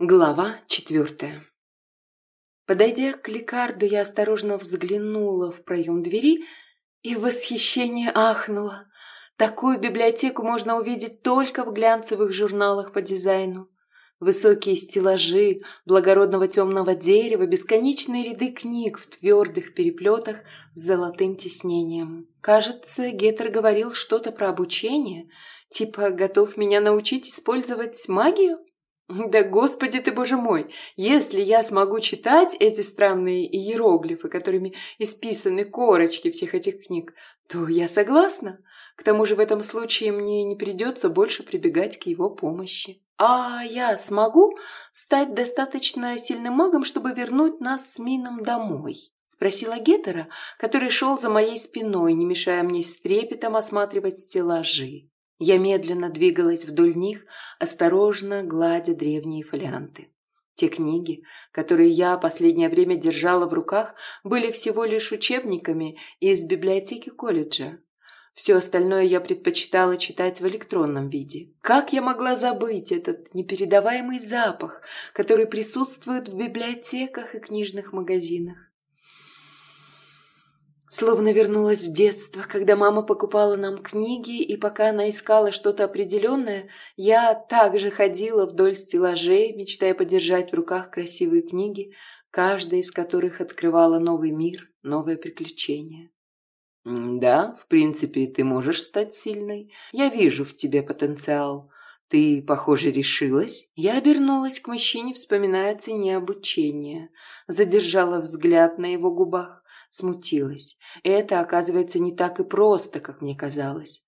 Глава четвертая. Подойдя к лекарду, я осторожно взглянула в проем двери и в восхищении ахнула. Такую библиотеку можно увидеть только в глянцевых журналах по дизайну. Высокие стеллажи благородного темного дерева, бесконечные ряды книг в твердых переплетах с золотым тиснением. Кажется, Геттер говорил что-то про обучение, типа готов меня научить использовать магию? Да господи ты, боже мой, если я смогу читать эти странные иероглифы, которыми исписаны корочки всех этих книг, то я согласна. К тому же в этом случае мне не придется больше прибегать к его помощи. А я смогу стать достаточно сильным магом, чтобы вернуть нас с Мином домой? Спросила Геттера, который шел за моей спиной, не мешая мне с трепетом осматривать стеллажи. Я медленно двигалась вдоль них, осторожно гладя древние фолианты. Те книги, которые я последнее время держала в руках, были всего лишь учебниками из библиотеки колледжа. Все остальное я предпочитала читать в электронном виде. Как я могла забыть этот непередаваемый запах, который присутствует в библиотеках и книжных магазинах? Словно вернулась в детство, когда мама покупала нам книги, и пока она искала что-то определенное, я также ходила вдоль стеллажей, мечтая подержать в руках красивые книги, каждая из которых открывала новый мир, новое приключение. «Да, в принципе, ты можешь стать сильной. Я вижу в тебе потенциал. Ты, похоже, решилась?» Я обернулась к мужчине, вспоминая о цене обучения. Задержала взгляд на его губах смутилась. Это, оказывается, не так и просто, как мне казалось.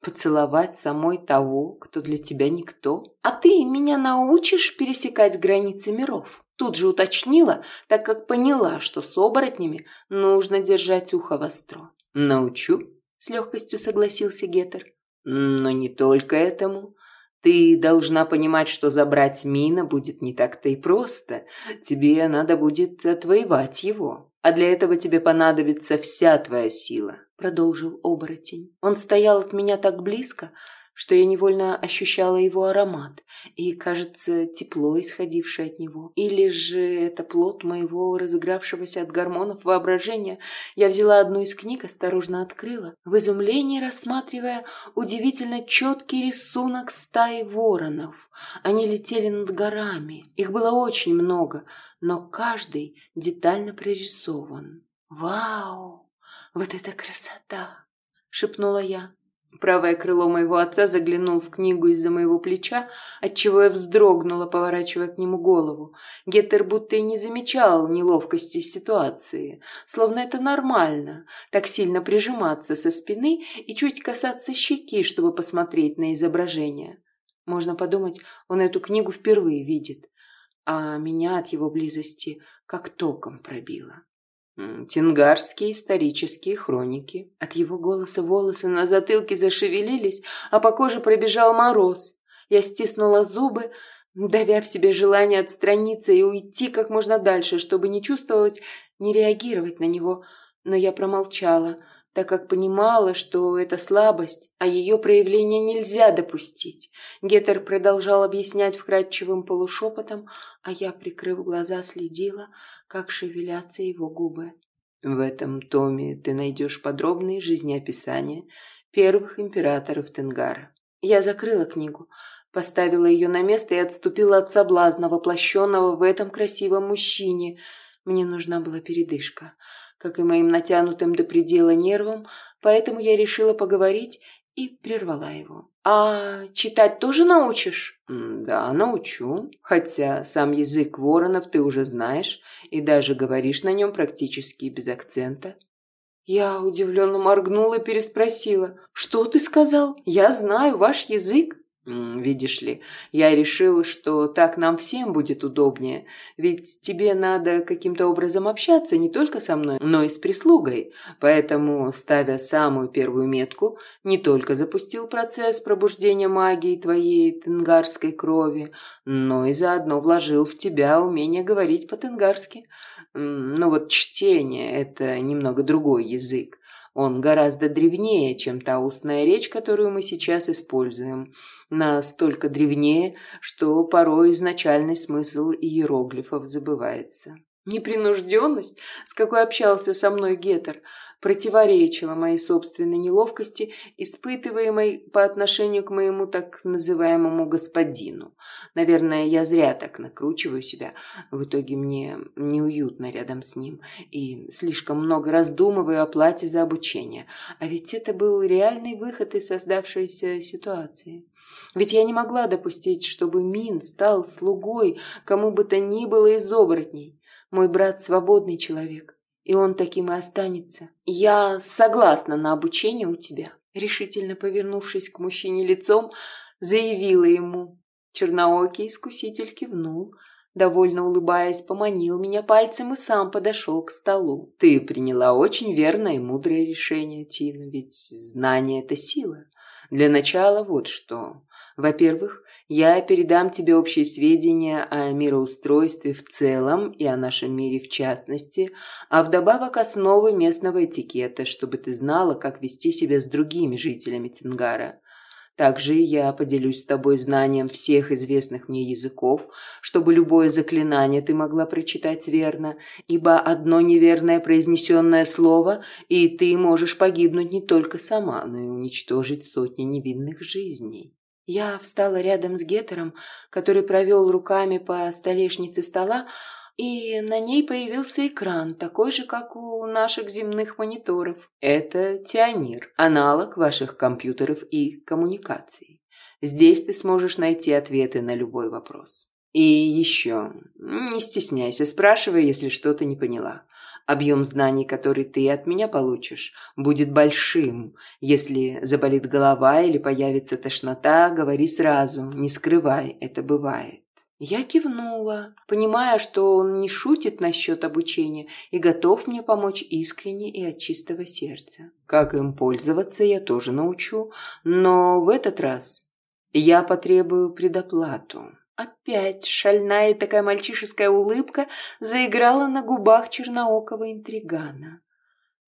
Поцеловать самой того, кто для тебя никто. А ты меня научишь пересекать границы миров? Тут же уточнила, так как поняла, что с оборотнями нужно держать ухо востро. Научу, с легкостью согласился Гетер. Но не только этому. Ты должна понимать, что забрать Мина будет не так-то и просто. Тебе надо будет отвоевать его. А для этого тебе понадобится вся твоя сила», — продолжил оборотень. Он стоял от меня так близко, что я невольно ощущала его аромат и, кажется, тепло, исходившее от него. Или же это плод моего разыгравшегося от гормонов воображения. Я взяла одну из книг, осторожно открыла, в изумлении рассматривая удивительно четкий рисунок стаи воронов. Они летели над горами. Их было очень много, но каждый детально прорисован. «Вау! Вот это красота!» — шепнула я. Правое крыло моего отца заглянул в книгу из-за моего плеча, отчего я вздрогнула, поворачивая к нему голову. Геттер будто и не замечал неловкости ситуации, словно это нормально, так сильно прижиматься со спины и чуть касаться щеки, чтобы посмотреть на изображение. Можно подумать, он эту книгу впервые видит, а меня от его близости как током пробило. Тингарские исторические хроники. От его голоса волосы на затылке зашевелились, а по коже пробежал мороз. Я стиснула зубы, давя в себе желание отстраниться и уйти как можно дальше, чтобы не чувствовать, не реагировать на него. Но я промолчала, так как понимала, что это слабость, а ее проявление нельзя допустить. Гетер продолжал объяснять вкрадчивым полушепотом, а я, прикрыв глаза, следила, как шевелятся его губы. В этом томе ты найдешь подробные жизнеописания первых императоров Тенгара. Я закрыла книгу, поставила ее на место и отступила от соблазна, воплощенного в этом красивом мужчине. Мне нужна была передышка как и моим натянутым до предела нервам, поэтому я решила поговорить и прервала его. «А читать тоже научишь?» «Да, научу. Хотя сам язык воронов ты уже знаешь и даже говоришь на нем практически без акцента». Я удивленно моргнула и переспросила. «Что ты сказал? Я знаю ваш язык?» Видишь ли, я решил, что так нам всем будет удобнее, ведь тебе надо каким-то образом общаться не только со мной, но и с прислугой. Поэтому, ставя самую первую метку, не только запустил процесс пробуждения магии твоей тенгарской крови, но и заодно вложил в тебя умение говорить по-тенгарски. Ну вот чтение – это немного другой язык. Он гораздо древнее, чем та устная речь, которую мы сейчас используем. Настолько древнее, что порой изначальный смысл иероглифов забывается. Непринужденность, с какой общался со мной Гетер, противоречила моей собственной неловкости, испытываемой по отношению к моему так называемому господину. Наверное, я зря так накручиваю себя. В итоге мне неуютно рядом с ним и слишком много раздумываю о плате за обучение. А ведь это был реальный выход из создавшейся ситуации. Ведь я не могла допустить, чтобы Мин стал слугой кому бы то ни было из оборотней. Мой брат свободный человек, и он таким и останется. Я согласна на обучение у тебя. Решительно повернувшись к мужчине лицом, заявила ему. Черноокий искуситель кивнул, довольно улыбаясь, поманил меня пальцем и сам подошел к столу. Ты приняла очень верное и мудрое решение, Тина, ведь знание – это сила. Для начала вот что. Во-первых, я передам тебе общие сведения о мироустройстве в целом и о нашем мире в частности, а вдобавок основы местного этикета, чтобы ты знала, как вести себя с другими жителями Тингара. Также я поделюсь с тобой знанием всех известных мне языков, чтобы любое заклинание ты могла прочитать верно, ибо одно неверное произнесенное слово, и ты можешь погибнуть не только сама, но и уничтожить сотни невинных жизней. Я встала рядом с Гетером, который провел руками по столешнице стола, и на ней появился экран, такой же, как у наших земных мониторов. Это Тианир, аналог ваших компьютеров и коммуникаций. Здесь ты сможешь найти ответы на любой вопрос. И еще, не стесняйся, спрашивай, если что-то не поняла. Объем знаний, который ты от меня получишь, будет большим. Если заболит голова или появится тошнота, говори сразу, не скрывай, это бывает. Я кивнула, понимая, что он не шутит насчет обучения и готов мне помочь искренне и от чистого сердца. Как им пользоваться, я тоже научу, но в этот раз я потребую предоплату. Опять шальная такая мальчишеская улыбка заиграла на губах черноокого интригана.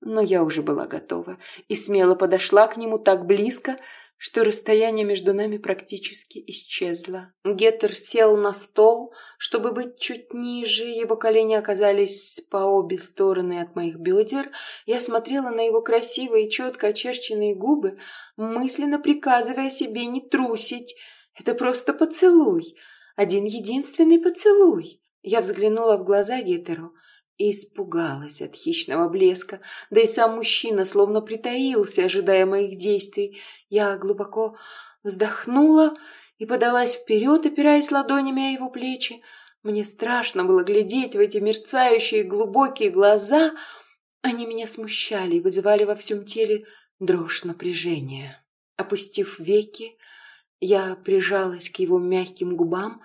Но я уже была готова и смело подошла к нему так близко, что расстояние между нами практически исчезло. Геттер сел на стол, чтобы быть чуть ниже, его колени оказались по обе стороны от моих бедер. Я смотрела на его красивые, четко очерченные губы, мысленно приказывая себе не трусить. Это просто поцелуй. Один единственный поцелуй. Я взглянула в глаза Гетеру и испугалась от хищного блеска, да и сам мужчина словно притаился, ожидая моих действий. Я глубоко вздохнула и подалась вперед, опираясь ладонями о его плечи. Мне страшно было глядеть в эти мерцающие глубокие глаза. Они меня смущали и вызывали во всем теле дрожь напряжения. Опустив веки, я прижалась к его мягким губам,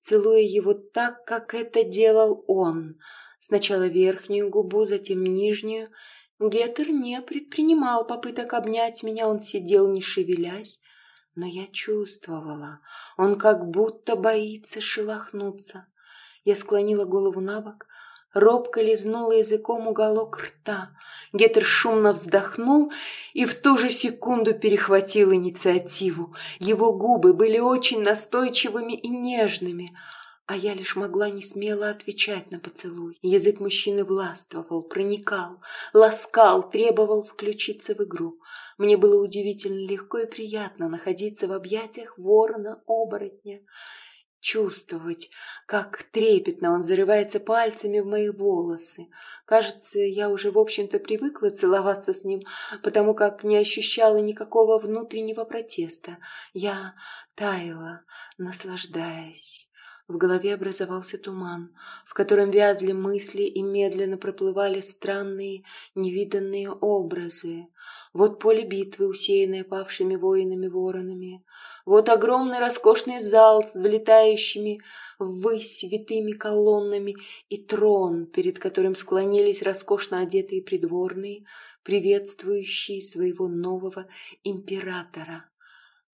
целуя его так, как это делал он. Сначала верхнюю губу, затем нижнюю. Геттер не предпринимал попыток обнять меня, он сидел, не шевелясь. Но я чувствовала, он как будто боится шелохнуться. Я склонила голову на бок, робко лизнула языком уголок рта. Гетер шумно вздохнул и в ту же секунду перехватил инициативу. Его губы были очень настойчивыми и нежными, а я лишь могла не смело отвечать на поцелуй. Язык мужчины властвовал, проникал, ласкал, требовал включиться в игру. Мне было удивительно легко и приятно находиться в объятиях ворона-оборотня чувствовать, как трепетно он зарывается пальцами в мои волосы. Кажется, я уже, в общем-то, привыкла целоваться с ним, потому как не ощущала никакого внутреннего протеста. Я таяла, наслаждаясь. В голове образовался туман, в котором вязли мысли и медленно проплывали странные, невиданные образы. Вот поле битвы, усеянное павшими воинами-воронами. Вот огромный роскошный зал с влетающими ввысь святыми колоннами и трон, перед которым склонились роскошно одетые придворные, приветствующие своего нового императора.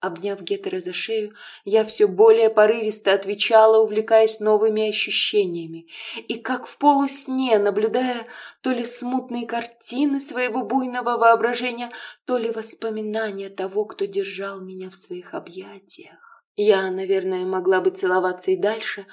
Обняв Геттера за шею, я все более порывисто отвечала, увлекаясь новыми ощущениями. И как в полусне, наблюдая то ли смутные картины своего буйного воображения, то ли воспоминания того, кто держал меня в своих объятиях. Я, наверное, могла бы целоваться и дальше,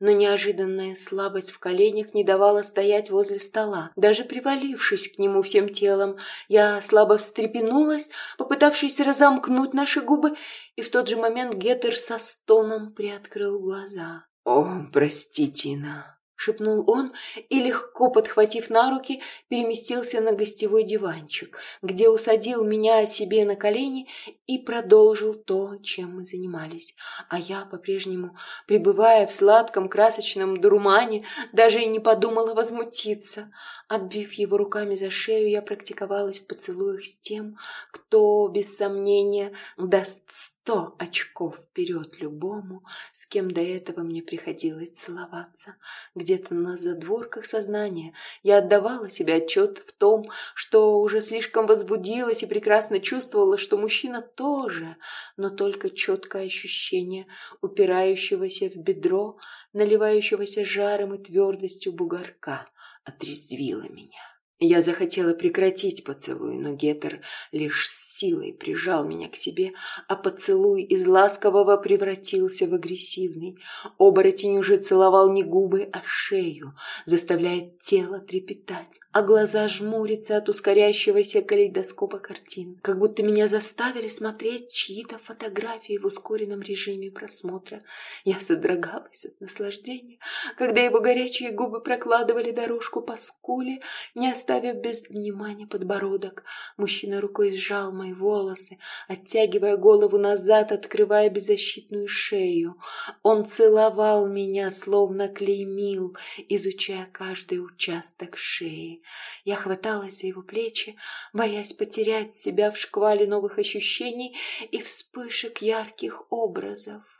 но неожиданная слабость в коленях не давала стоять возле стола. Даже привалившись к нему всем телом, я слабо встрепенулась, попытавшись разомкнуть наши губы, и в тот же момент Геттер со стоном приоткрыл глаза. «О, простите, Тина!» — шепнул он и, легко подхватив на руки, переместился на гостевой диванчик, где усадил меня себе на колени и продолжил то, чем мы занимались. А я, по-прежнему, пребывая в сладком красочном дурмане, даже и не подумала возмутиться. Обвив его руками за шею, я практиковалась в поцелуях с тем, кто, без сомнения, даст сто очков вперед любому, с кем до этого мне приходилось целоваться. Где-то на задворках сознания я отдавала себе отчет в том, что уже слишком возбудилась и прекрасно чувствовала, что мужчина тоже, но только четкое ощущение упирающегося в бедро, наливающегося жаром и твердостью бугорка отрезвило меня. Я захотела прекратить поцелуй, но Гетер лишь с силой прижал меня к себе, а поцелуй из ласкового превратился в агрессивный. Оборотень уже целовал не губы, а шею, заставляя тело трепетать, а глаза жмуриться от ускоряющегося калейдоскопа картин, как будто меня заставили смотреть чьи-то фотографии в ускоренном режиме просмотра. Я содрогалась от наслаждения, когда его горячие губы прокладывали дорожку по скуле, не оставив без внимания подбородок. Мужчина рукой сжал мои волосы, оттягивая голову назад, открывая беззащитную шею. Он целовал меня, словно клеймил, изучая каждый участок шеи. Я хваталась за его плечи, боясь потерять себя в шквале новых ощущений и вспышек ярких образов.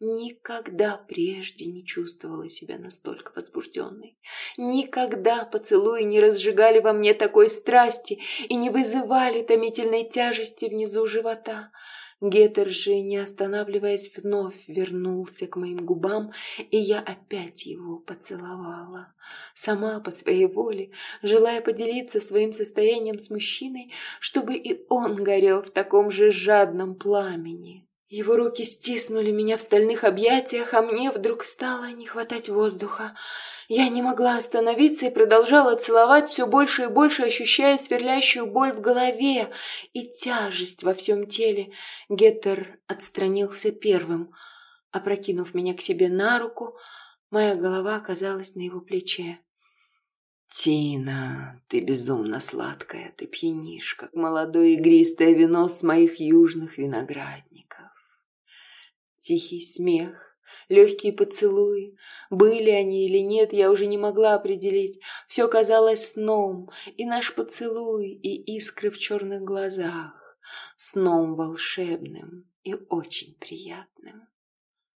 Никогда прежде не чувствовала себя настолько возбужденной. Никогда поцелуи не разжигали во мне такой страсти и не вызывали томительной тяжести внизу живота. Гетер же, не останавливаясь, вновь вернулся к моим губам, и я опять его поцеловала. Сама по своей воле, желая поделиться своим состоянием с мужчиной, чтобы и он горел в таком же жадном пламени. Его руки стиснули меня в стальных объятиях, а мне вдруг стало не хватать воздуха. Я не могла остановиться и продолжала целовать все больше и больше, ощущая сверлящую боль в голове и тяжесть во всем теле. Геттер отстранился первым. Опрокинув меня к себе на руку, моя голова оказалась на его плече. «Тина, ты безумно сладкая, ты пьянишь, как молодое игристое вино с моих южных виноградников». Тихий смех, легкие поцелуи. Были они или нет, я уже не могла определить. Все казалось сном, и наш поцелуй, и искры в черных глазах. Сном волшебным и очень приятным.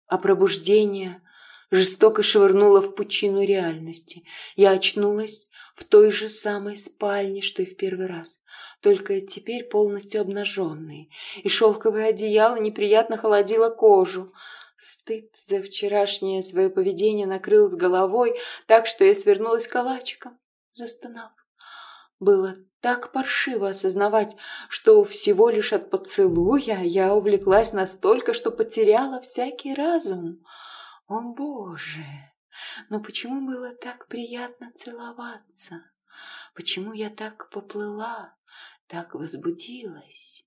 А пробуждение жестоко швырнуло в пучину реальности. Я очнулась в той же самой спальне, что и в первый раз, только теперь полностью обнаженной, и шелковое одеяло неприятно холодило кожу. Стыд за вчерашнее свое поведение накрыл с головой, так что я свернулась калачиком, застонав. Было так паршиво осознавать, что всего лишь от поцелуя я увлеклась настолько, что потеряла всякий разум. О, Боже! Но почему было так приятно целоваться? Почему я так поплыла, так возбудилась?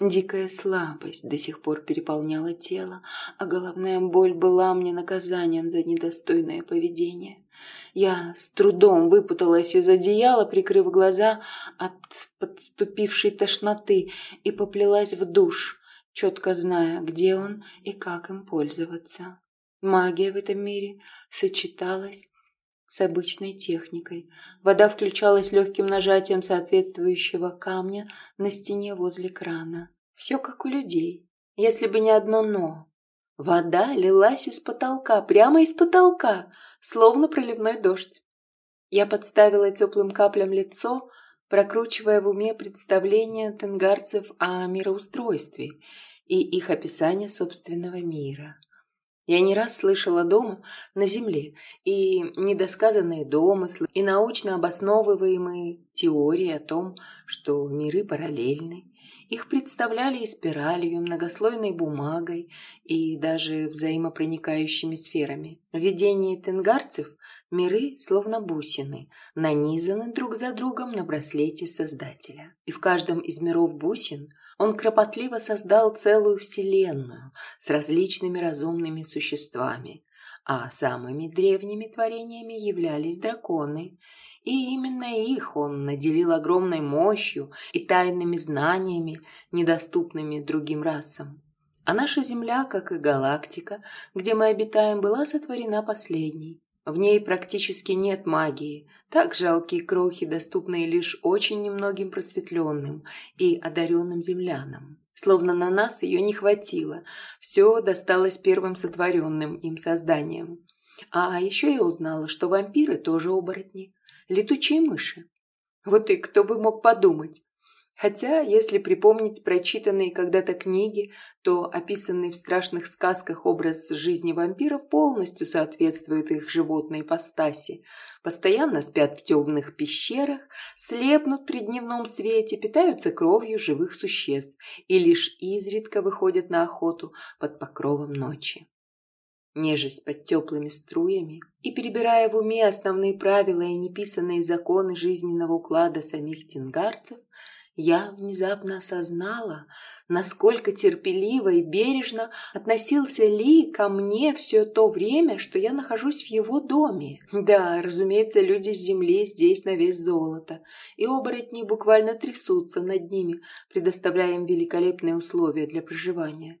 Дикая слабость до сих пор переполняла тело, а головная боль была мне наказанием за недостойное поведение. Я с трудом выпуталась из одеяла, прикрыв глаза от подступившей тошноты, и поплелась в душ, четко зная, где он и как им пользоваться. Магия в этом мире сочеталась с обычной техникой. Вода включалась легким нажатием соответствующего камня на стене возле крана. Все как у людей, если бы не одно «но». Вода лилась из потолка, прямо из потолка, словно проливной дождь. Я подставила теплым каплям лицо, прокручивая в уме представления тенгарцев о мироустройстве – и их описание собственного мира. Я не раз слышала дома, на земле, и недосказанные домыслы, и научно обосновываемые теории о том, что миры параллельны. Их представляли и спиралью, многослойной бумагой и даже взаимопроникающими сферами. В видении тенгарцев миры, словно бусины, нанизаны друг за другом на браслете Создателя. И в каждом из миров бусин – он кропотливо создал целую вселенную с различными разумными существами, а самыми древними творениями являлись драконы, и именно их он наделил огромной мощью и тайными знаниями, недоступными другим расам. А наша Земля, как и галактика, где мы обитаем, была сотворена последней. В ней практически нет магии, так жалкие крохи, доступные лишь очень немногим просветленным и одаренным землянам. Словно на нас ее не хватило, все досталось первым сотворенным им созданием. А еще я узнала, что вампиры тоже оборотни, летучие мыши. Вот и кто бы мог подумать. Хотя, если припомнить прочитанные когда-то книги, то описанный в страшных сказках образ жизни вампиров полностью соответствует их животной ипостаси. Постоянно спят в темных пещерах, слепнут при дневном свете, питаются кровью живых существ и лишь изредка выходят на охоту под покровом ночи. Нежесть под теплыми струями и перебирая в уме основные правила и неписанные законы жизненного уклада самих тингарцев, я внезапно осознала, насколько терпеливо и бережно относился Ли ко мне все то время, что я нахожусь в его доме. Да, разумеется, люди с земли здесь на вес золота, и оборотни буквально трясутся над ними, предоставляя им великолепные условия для проживания.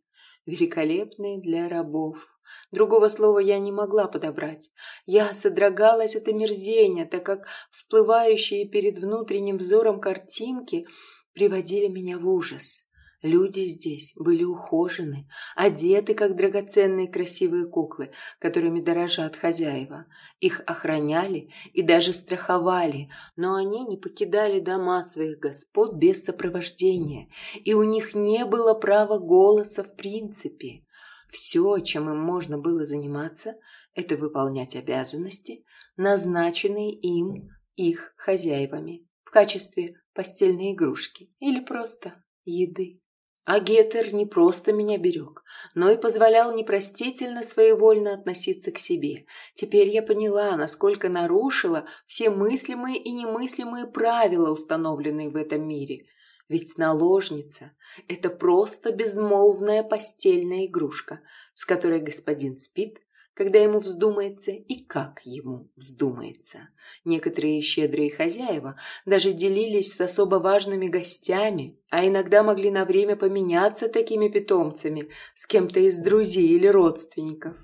Великолепные для рабов. Другого слова я не могла подобрать. Я содрогалась от омерзения, так как всплывающие перед внутренним взором картинки приводили меня в ужас. Люди здесь были ухожены, одеты, как драгоценные красивые куклы, которыми дорожат хозяева. Их охраняли и даже страховали, но они не покидали дома своих господ без сопровождения, и у них не было права голоса в принципе. Все, чем им можно было заниматься, это выполнять обязанности, назначенные им их хозяевами в качестве постельной игрушки или просто еды. А Гетер не просто меня берег, но и позволял непростительно своевольно относиться к себе. Теперь я поняла, насколько нарушила все мыслимые и немыслимые правила, установленные в этом мире. Ведь наложница – это просто безмолвная постельная игрушка, с которой господин спит, когда ему вздумается и как ему вздумается. Некоторые щедрые хозяева даже делились с особо важными гостями, а иногда могли на время поменяться такими питомцами с кем-то из друзей или родственников.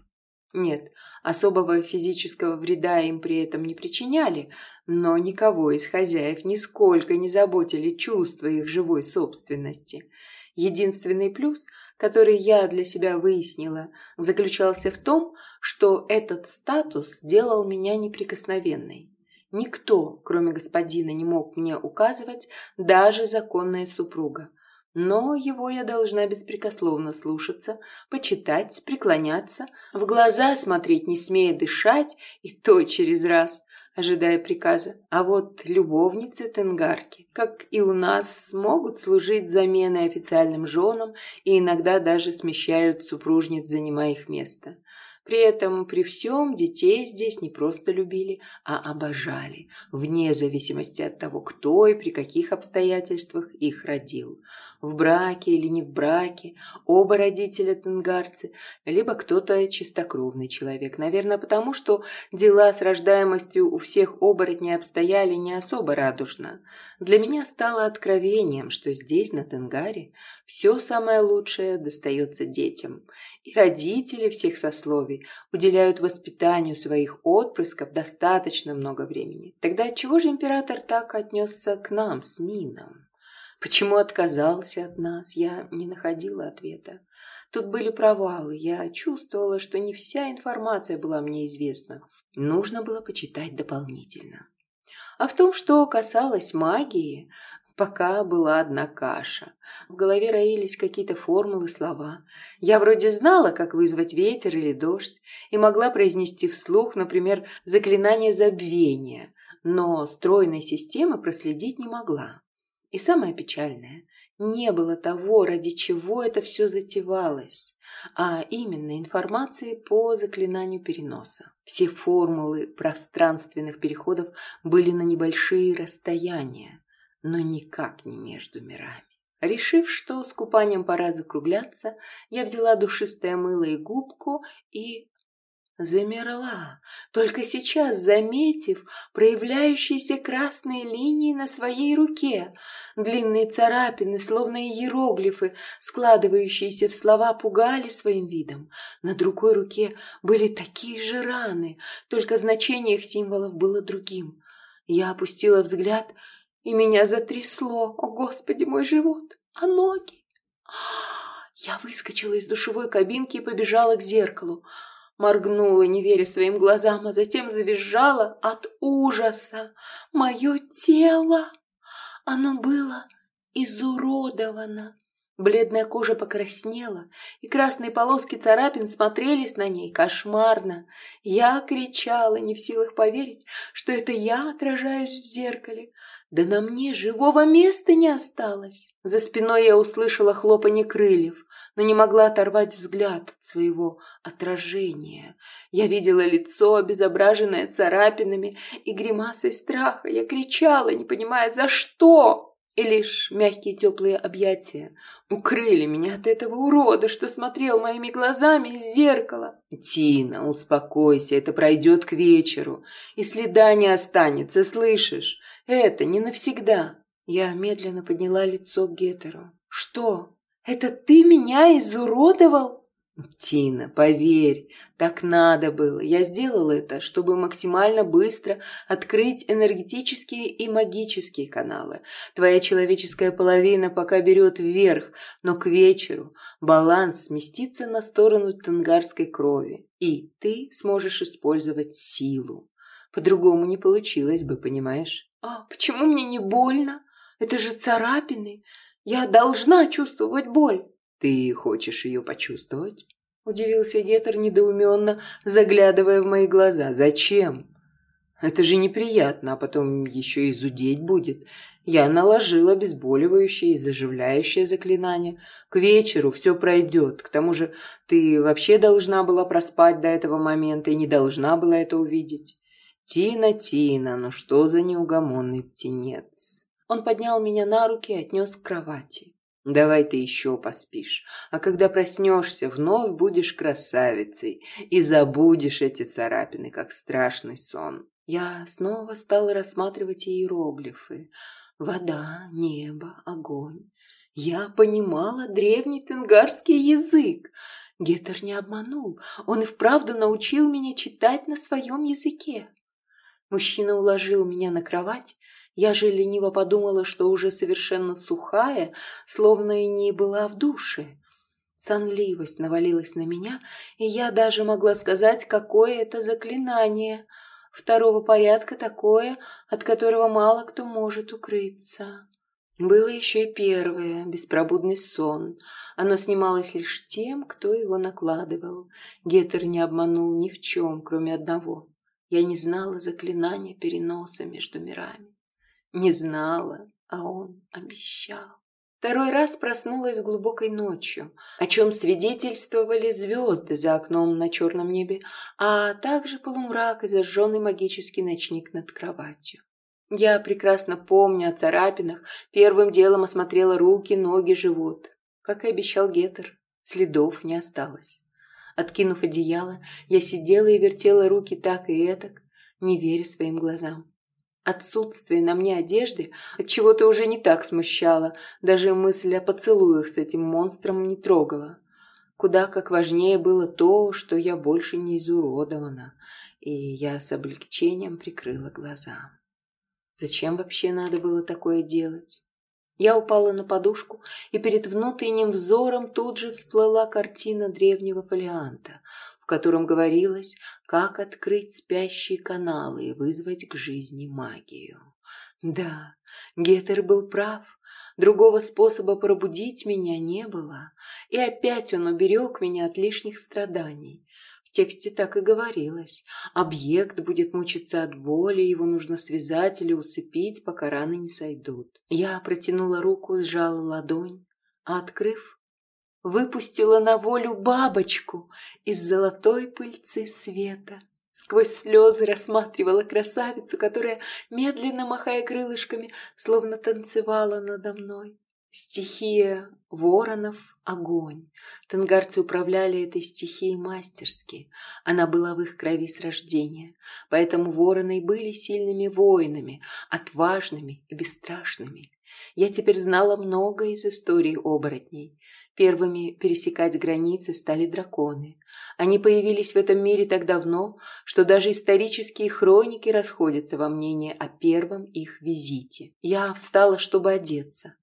Нет, особого физического вреда им при этом не причиняли, но никого из хозяев нисколько не заботили чувства их живой собственности. Единственный плюс, который я для себя выяснила, заключался в том, что этот статус делал меня неприкосновенной. Никто, кроме господина, не мог мне указывать, даже законная супруга. Но его я должна беспрекословно слушаться, почитать, преклоняться, в глаза смотреть, не смея дышать, и то через раз, ожидая приказа. А вот любовницы Тенгарки, как и у нас, смогут служить заменой официальным женам и иногда даже смещают супружниц, занимая их место. При этом, при всем, детей здесь не просто любили, а обожали, вне зависимости от того, кто и при каких обстоятельствах их родил в браке или не в браке, оба родителя тенгарцы, либо кто-то чистокровный человек. Наверное, потому что дела с рождаемостью у всех оборотней обстояли не особо радужно. Для меня стало откровением, что здесь, на Тенгаре, все самое лучшее достается детям. И родители всех сословий уделяют воспитанию своих отпрысков достаточно много времени. Тогда чего же император так отнесся к нам с Мином? Почему отказался от нас, я не находила ответа. Тут были провалы, я чувствовала, что не вся информация была мне известна. Нужно было почитать дополнительно. А в том, что касалось магии, Пока была одна каша. В голове роились какие-то формулы, слова. Я вроде знала, как вызвать ветер или дождь, и могла произнести вслух, например, заклинание забвения, но стройной системы проследить не могла. И самое печальное, не было того, ради чего это все затевалось, а именно информации по заклинанию переноса. Все формулы пространственных переходов были на небольшие расстояния, но никак не между мирами. Решив, что с купанием пора закругляться, я взяла душистое мыло и губку и Замерла, только сейчас заметив проявляющиеся красные линии на своей руке, длинные царапины, словно иероглифы, складывающиеся в слова, пугали своим видом. На другой руке были такие же раны, только значение их символов было другим. Я опустила взгляд, и меня затрясло. О, Господи, мой живот! А ноги? Я выскочила из душевой кабинки и побежала к зеркалу моргнула, не веря своим глазам, а затем завизжала от ужаса. Мое тело! Оно было изуродовано. Бледная кожа покраснела, и красные полоски царапин смотрелись на ней кошмарно. Я кричала, не в силах поверить, что это я отражаюсь в зеркале. Да на мне живого места не осталось. За спиной я услышала хлопанье крыльев но не могла оторвать взгляд от своего отражения. Я видела лицо, обезображенное царапинами и гримасой страха. Я кричала, не понимая, за что. И лишь мягкие теплые объятия укрыли меня от этого урода, что смотрел моими глазами из зеркала. «Тина, успокойся, это пройдет к вечеру, и следа не останется, слышишь? Это не навсегда». Я медленно подняла лицо к Гетеру. «Что?» Это ты меня изуродовал? Тина, поверь, так надо было. Я сделал это, чтобы максимально быстро открыть энергетические и магические каналы. Твоя человеческая половина пока берет вверх, но к вечеру баланс сместится на сторону тенгарской крови, и ты сможешь использовать силу. По-другому не получилось бы, понимаешь? А почему мне не больно? Это же царапины. Я должна чувствовать боль. Ты хочешь ее почувствовать? Удивился Гетер недоуменно, заглядывая в мои глаза. Зачем? Это же неприятно, а потом еще и зудеть будет. Я наложила обезболивающее и заживляющее заклинание. К вечеру все пройдет. К тому же ты вообще должна была проспать до этого момента и не должна была это увидеть. Тина, Тина, ну что за неугомонный птенец? Он поднял меня на руки и отнес к кровати. «Давай ты еще поспишь, а когда проснешься, вновь будешь красавицей и забудешь эти царапины, как страшный сон». Я снова стала рассматривать иероглифы. Вода, небо, огонь. Я понимала древний тенгарский язык. Гетер не обманул. Он и вправду научил меня читать на своем языке. Мужчина уложил меня на кровать я же лениво подумала, что уже совершенно сухая, словно и не была в душе. Сонливость навалилась на меня, и я даже могла сказать, какое это заклинание. Второго порядка такое, от которого мало кто может укрыться. Было еще и первое, беспробудный сон. Оно снималось лишь тем, кто его накладывал. Гетер не обманул ни в чем, кроме одного. Я не знала заклинания переноса между мирами. Не знала, а он обещал. Второй раз проснулась глубокой ночью, о чем свидетельствовали звезды за окном на черном небе, а также полумрак и зажженный магический ночник над кроватью. Я прекрасно помню о царапинах, первым делом осмотрела руки, ноги, живот. Как и обещал Гетер, следов не осталось. Откинув одеяло, я сидела и вертела руки так и этак, не веря своим глазам. Отсутствие на мне одежды от чего то уже не так смущало, даже мысль о поцелуях с этим монстром не трогала. Куда как важнее было то, что я больше не изуродована, и я с облегчением прикрыла глаза. Зачем вообще надо было такое делать? Я упала на подушку, и перед внутренним взором тут же всплыла картина древнего фолианта, в котором говорилось, как открыть спящие каналы и вызвать к жизни магию. Да, Гетер был прав. Другого способа пробудить меня не было. И опять он уберег меня от лишних страданий. Тексте так и говорилось. Объект будет мучиться от боли, его нужно связать или усыпить, пока раны не сойдут. Я протянула руку, сжала ладонь, а открыв, выпустила на волю бабочку из золотой пыльцы света. Сквозь слезы рассматривала красавицу, которая, медленно махая крылышками, словно танцевала надо мной. Стихия воронов — огонь. Тангарцы управляли этой стихией мастерски. Она была в их крови с рождения. Поэтому вороны были сильными воинами, отважными и бесстрашными. Я теперь знала много из истории оборотней. Первыми пересекать границы стали драконы. Они появились в этом мире так давно, что даже исторические хроники расходятся во мнении о первом их визите. Я встала, чтобы одеться.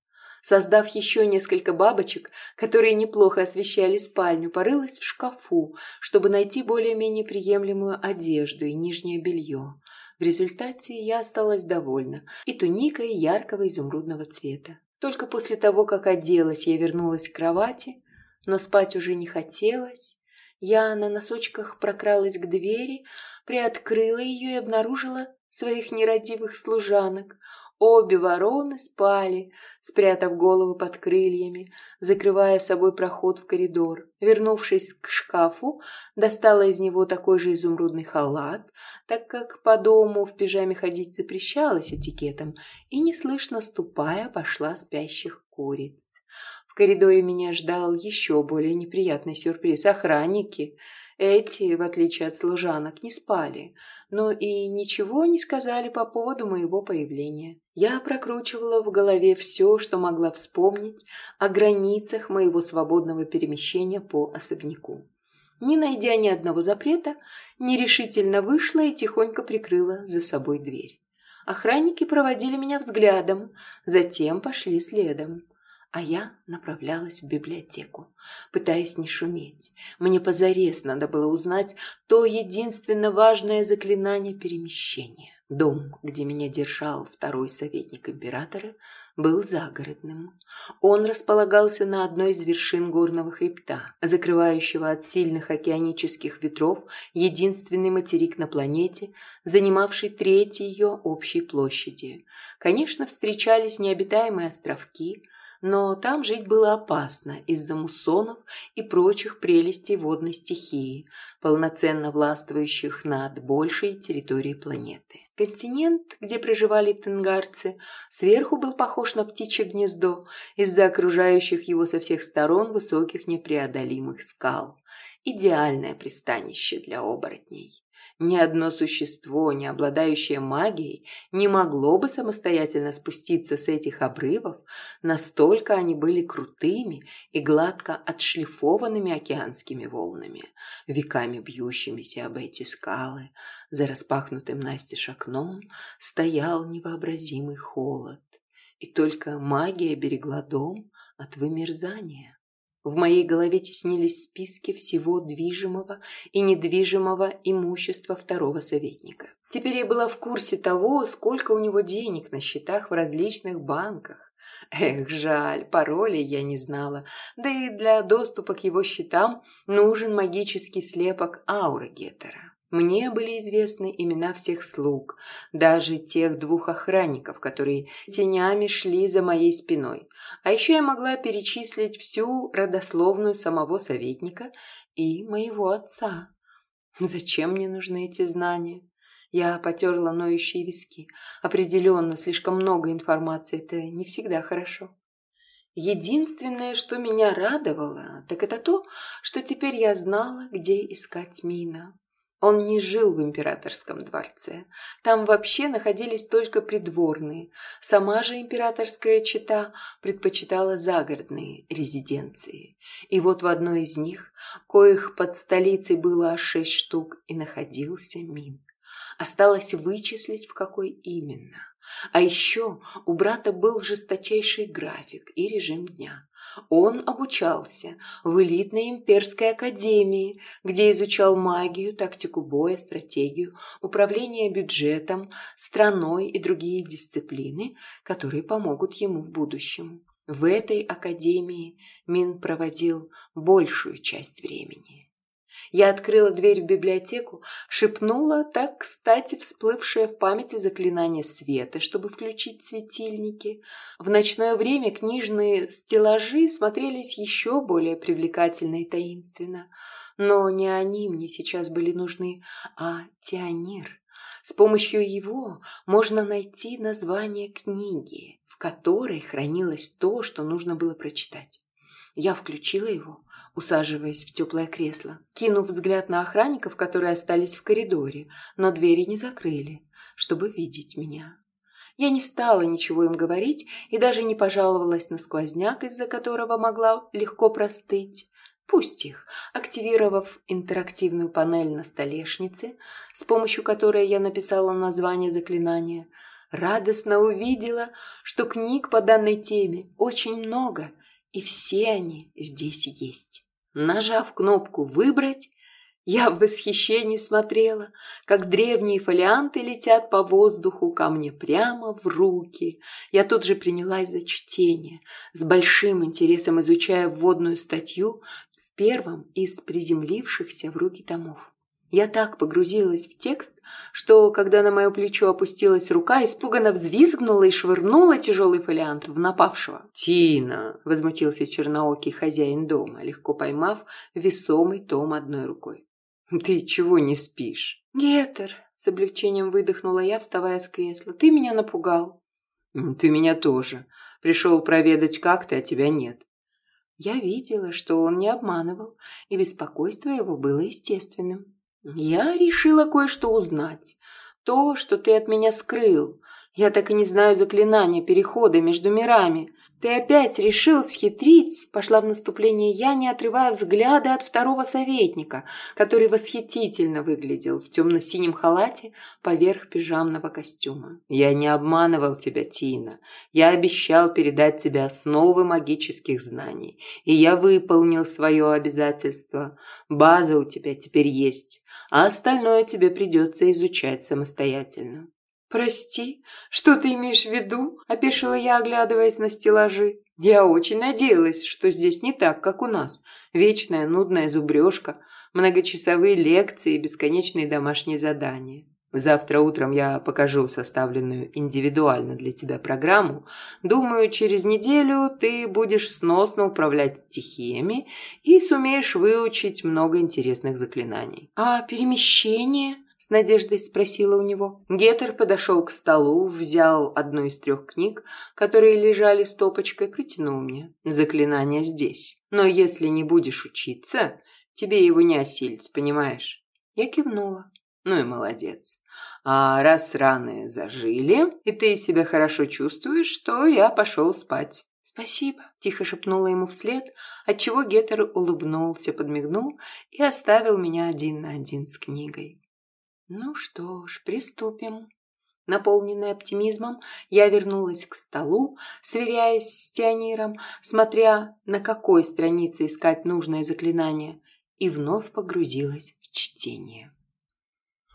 Создав еще несколько бабочек, которые неплохо освещали спальню, порылась в шкафу, чтобы найти более-менее приемлемую одежду и нижнее белье. В результате я осталась довольна и туникой яркого изумрудного цвета. Только после того, как оделась, я вернулась к кровати, но спать уже не хотелось. Я на носочках прокралась к двери, приоткрыла ее и обнаружила своих нерадивых служанок. Обе вороны спали, спрятав головы под крыльями, закрывая собой проход в коридор. Вернувшись к шкафу, достала из него такой же изумрудный халат, так как по дому в пижаме ходить запрещалось этикетом, и, неслышно ступая, пошла спящих куриц. В коридоре меня ждал еще более неприятный сюрприз. Охранники. Эти, в отличие от служанок, не спали, но и ничего не сказали по поводу моего появления. Я прокручивала в голове все, что могла вспомнить о границах моего свободного перемещения по особняку. Не найдя ни одного запрета, нерешительно вышла и тихонько прикрыла за собой дверь. Охранники проводили меня взглядом, затем пошли следом а я направлялась в библиотеку, пытаясь не шуметь. Мне позарез надо было узнать то единственно важное заклинание перемещения. Дом, где меня держал второй советник императора, был загородным. Он располагался на одной из вершин горного хребта, закрывающего от сильных океанических ветров единственный материк на планете, занимавший треть ее общей площади. Конечно, встречались необитаемые островки, но там жить было опасно из-за муссонов и прочих прелестей водной стихии, полноценно властвующих над большей территорией планеты. Континент, где проживали тенгарцы, сверху был похож на птичье гнездо из-за окружающих его со всех сторон высоких непреодолимых скал. Идеальное пристанище для оборотней. Ни одно существо, не обладающее магией, не могло бы самостоятельно спуститься с этих обрывов, настолько они были крутыми и гладко отшлифованными океанскими волнами, веками бьющимися об эти скалы. За распахнутым настежь окном стоял невообразимый холод, и только магия берегла дом от вымерзания. В моей голове теснились списки всего движимого и недвижимого имущества второго советника. Теперь я была в курсе того, сколько у него денег на счетах в различных банках. Эх, жаль, паролей я не знала. Да и для доступа к его счетам нужен магический слепок ауры Геттера. Мне были известны имена всех слуг, даже тех двух охранников, которые тенями шли за моей спиной. А еще я могла перечислить всю родословную самого советника и моего отца. Зачем мне нужны эти знания? Я потерла ноющие виски. Определенно, слишком много информации, это не всегда хорошо. Единственное, что меня радовало, так это то, что теперь я знала, где искать Мина. Он не жил в императорском дворце. Там вообще находились только придворные. Сама же императорская чета предпочитала загородные резиденции. И вот в одной из них, коих под столицей было аж шесть штук, и находился Мин. Осталось вычислить, в какой именно. А еще у брата был жесточайший график и режим дня. Он обучался в элитной имперской академии, где изучал магию, тактику боя, стратегию, управление бюджетом, страной и другие дисциплины, которые помогут ему в будущем. В этой академии Мин проводил большую часть времени. Я открыла дверь в библиотеку, шепнула, так кстати всплывшее в памяти заклинание света, чтобы включить светильники. В ночное время книжные стеллажи смотрелись еще более привлекательно и таинственно. Но не они мне сейчас были нужны, а Тианир. С помощью его можно найти название книги, в которой хранилось то, что нужно было прочитать. Я включила его, усаживаясь в теплое кресло, кинув взгляд на охранников, которые остались в коридоре, но двери не закрыли, чтобы видеть меня. Я не стала ничего им говорить и даже не пожаловалась на сквозняк, из-за которого могла легко простыть. Пусть их, активировав интерактивную панель на столешнице, с помощью которой я написала название заклинания, радостно увидела, что книг по данной теме очень много, и все они здесь есть. Нажав кнопку «Выбрать», я в восхищении смотрела, как древние фолианты летят по воздуху ко мне прямо в руки. Я тут же принялась за чтение, с большим интересом изучая вводную статью в первом из приземлившихся в руки томов. Я так погрузилась в текст, что, когда на мое плечо опустилась рука, испуганно взвизгнула и швырнула тяжелый фолиант в напавшего. «Тина!» – возмутился черноокий хозяин дома, легко поймав весомый том одной рукой. «Ты чего не спишь?» «Гетер!» – с облегчением выдохнула я, вставая с кресла. «Ты меня напугал!» «Ты меня тоже. Пришел проведать, как ты, а тебя нет». Я видела, что он не обманывал, и беспокойство его было естественным. «Я решила кое-что узнать. То, что ты от меня скрыл. Я так и не знаю заклинания перехода между мирами. Ты опять решил схитрить?» Пошла в наступление я, не отрывая взгляда от второго советника, который восхитительно выглядел в темно-синем халате поверх пижамного костюма. «Я не обманывал тебя, Тина. Я обещал передать тебе основы магических знаний, и я выполнил свое обязательство. База у тебя теперь есть а остальное тебе придется изучать самостоятельно». «Прости, что ты имеешь в виду?» – опешила я, оглядываясь на стеллажи. «Я очень надеялась, что здесь не так, как у нас. Вечная нудная зубрежка, многочасовые лекции и бесконечные домашние задания. Завтра утром я покажу составленную индивидуально для тебя программу. Думаю, через неделю ты будешь сносно управлять стихиями и сумеешь выучить много интересных заклинаний. А перемещение? С надеждой спросила у него. Гетер подошел к столу, взял одну из трех книг, которые лежали стопочкой, протянул мне. Заклинание здесь. Но если не будешь учиться, тебе его не осилить, понимаешь? Я кивнула. Ну и молодец. А раз раны зажили, и ты себя хорошо чувствуешь, то я пошел спать. «Спасибо», – тихо шепнула ему вслед, отчего Геттер улыбнулся, подмигнул и оставил меня один на один с книгой. «Ну что ж, приступим». Наполненная оптимизмом, я вернулась к столу, сверяясь с Тиониром, смотря на какой странице искать нужное заклинание, и вновь погрузилась в чтение.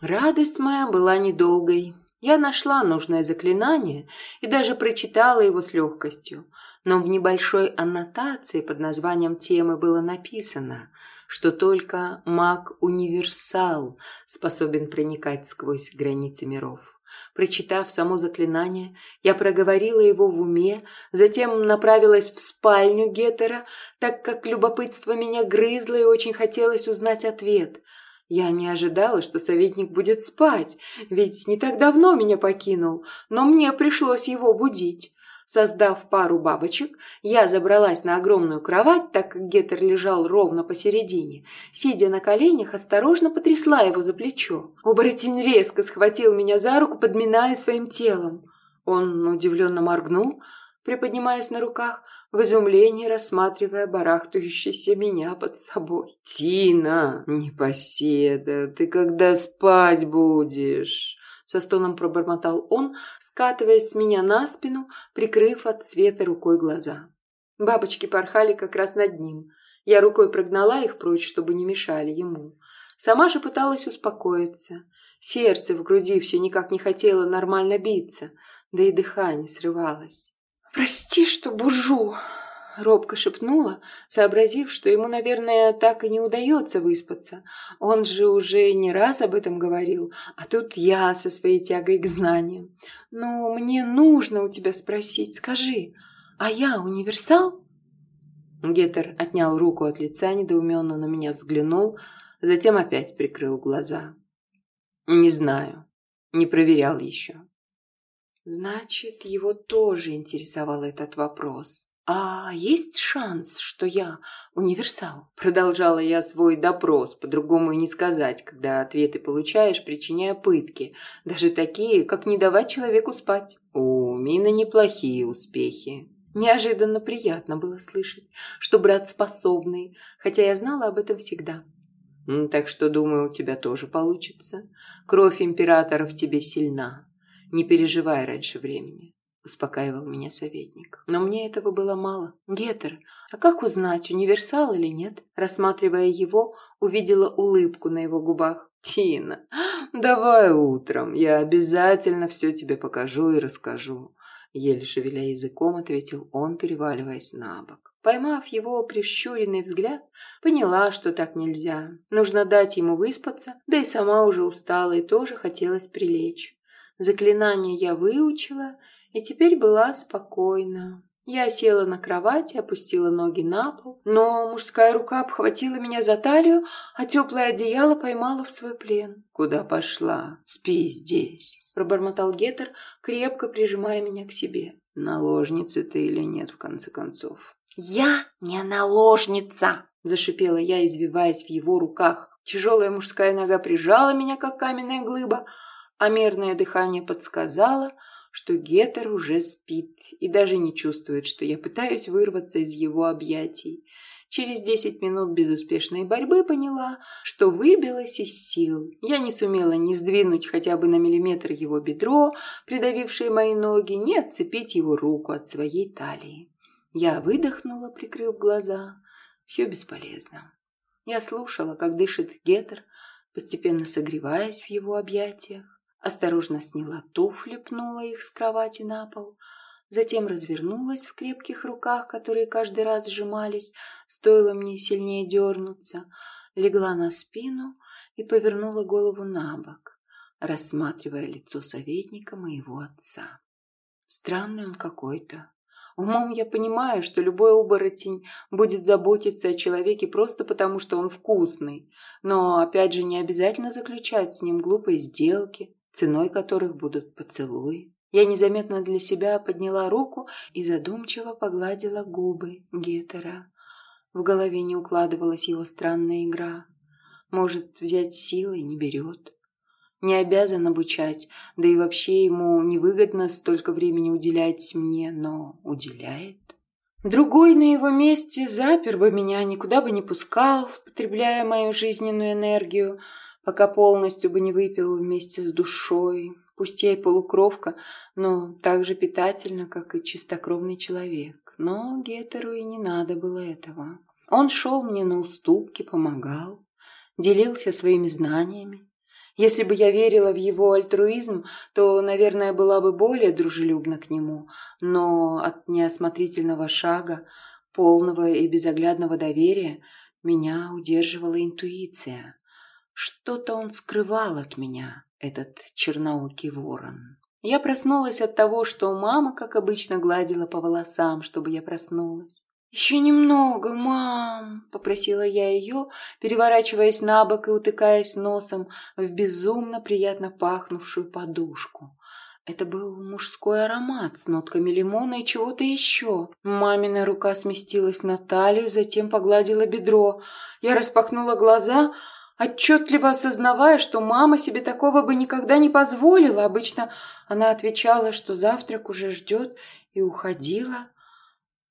Радость моя была недолгой. Я нашла нужное заклинание и даже прочитала его с легкостью, но в небольшой аннотации под названием темы было написано, что только маг-универсал способен проникать сквозь границы миров. Прочитав само заклинание, я проговорила его в уме, затем направилась в спальню Гетера, так как любопытство меня грызло и очень хотелось узнать ответ – я не ожидала, что советник будет спать, ведь не так давно меня покинул, но мне пришлось его будить. Создав пару бабочек, я забралась на огромную кровать, так как Гетер лежал ровно посередине. Сидя на коленях, осторожно потрясла его за плечо. Оборотень резко схватил меня за руку, подминая своим телом. Он удивленно моргнул, приподнимаясь на руках, в изумлении рассматривая барахтающийся меня под собой. «Тина, непоседа, ты когда спать будешь?» Со стоном пробормотал он, скатываясь с меня на спину, прикрыв от света рукой глаза. Бабочки порхали как раз над ним. Я рукой прогнала их прочь, чтобы не мешали ему. Сама же пыталась успокоиться. Сердце в груди все никак не хотело нормально биться, да и дыхание срывалось. «Прости, что бужу!» — робко шепнула, сообразив, что ему, наверное, так и не удается выспаться. Он же уже не раз об этом говорил, а тут я со своей тягой к знаниям. «Но мне нужно у тебя спросить, скажи, а я универсал?» Гетер отнял руку от лица, недоуменно на меня взглянул, затем опять прикрыл глаза. «Не знаю. Не проверял еще». Значит, его тоже интересовал этот вопрос. «А есть шанс, что я универсал?» Продолжала я свой допрос, по-другому и не сказать, когда ответы получаешь, причиняя пытки, даже такие, как не давать человеку спать. «У Мины неплохие успехи», Неожиданно приятно было слышать, что брат способный, хотя я знала об этом всегда. Так что, думаю, у тебя тоже получится. Кровь императора в тебе сильна. Не переживай раньше времени, успокаивал меня советник. Но мне этого было мало. Гетер, а как узнать, универсал или нет? Рассматривая его, увидела улыбку на его губах. Тина, давай утром, я обязательно все тебе покажу и расскажу. Еле шевеля языком, ответил он, переваливаясь на бок. Поймав его прищуренный взгляд, поняла, что так нельзя. Нужно дать ему выспаться, да и сама уже устала и тоже хотелось прилечь. Заклинание я выучила и теперь была спокойна. Я села на кровать опустила ноги на пол, но мужская рука обхватила меня за талию, а теплое одеяло поймало в свой плен. «Куда пошла? Спи здесь», – пробормотал Гетер, крепко прижимая меня к себе. «Наложница ты или нет, в конце концов?» «Я не наложница!» – зашипела я, извиваясь в его руках. Тяжелая мужская нога прижала меня, как каменная глыба, а мерное дыхание подсказало – что Гетер уже спит и даже не чувствует, что я пытаюсь вырваться из его объятий. Через десять минут безуспешной борьбы поняла, что выбилась из сил. Я не сумела ни сдвинуть хотя бы на миллиметр его бедро, придавившее мои ноги, ни отцепить его руку от своей талии. Я выдохнула, прикрыв глаза. Все бесполезно. Я слушала, как дышит Гетер, постепенно согреваясь в его объятиях. Осторожно сняла туфли, пнула их с кровати на пол, затем развернулась в крепких руках, которые каждый раз сжимались, стоило мне сильнее дернуться, легла на спину и повернула голову на бок, рассматривая лицо советника моего отца. Странный он какой-то. Умом я понимаю, что любой оборотень будет заботиться о человеке просто потому, что он вкусный, но опять же не обязательно заключать с ним глупые сделки, ценой которых будут поцелуи. Я незаметно для себя подняла руку и задумчиво погладила губы Гетера. В голове не укладывалась его странная игра. Может, взять силой не берет. Не обязан обучать, да и вообще ему невыгодно столько времени уделять мне, но уделяет. Другой на его месте запер бы меня, никуда бы не пускал, потребляя мою жизненную энергию, пока полностью бы не выпил вместе с душой. Пусть я и полукровка, но так же питательно, как и чистокровный человек. Но Гетеру и не надо было этого. Он шел мне на уступки, помогал, делился своими знаниями. Если бы я верила в его альтруизм, то, наверное, была бы более дружелюбна к нему, но от неосмотрительного шага, полного и безоглядного доверия, меня удерживала интуиция. Что-то он скрывал от меня, этот черноокий ворон. Я проснулась от того, что мама, как обычно, гладила по волосам, чтобы я проснулась. «Еще немного, мам!» – попросила я ее, переворачиваясь на бок и утыкаясь носом в безумно приятно пахнувшую подушку. Это был мужской аромат с нотками лимона и чего-то еще. Мамина рука сместилась на талию, затем погладила бедро. Я распахнула глаза – отчетливо осознавая, что мама себе такого бы никогда не позволила. Обычно она отвечала, что завтрак уже ждет, и уходила.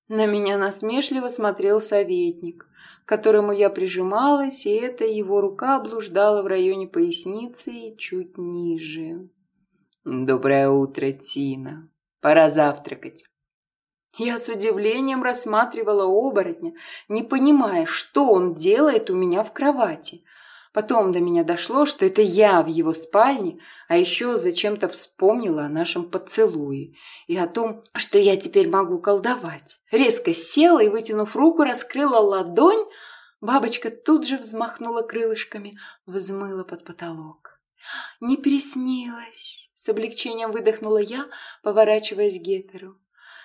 На меня насмешливо смотрел советник, к которому я прижималась, и эта его рука блуждала в районе поясницы и чуть ниже. «Доброе утро, Тина. Пора завтракать». Я с удивлением рассматривала оборотня, не понимая, что он делает у меня в кровати. Потом до меня дошло, что это я в его спальне, а еще зачем-то вспомнила о нашем поцелуе и о том, что я теперь могу колдовать. Резко села и, вытянув руку, раскрыла ладонь. Бабочка тут же взмахнула крылышками, взмыла под потолок. «Не приснилось!» — с облегчением выдохнула я, поворачиваясь к Гетеру.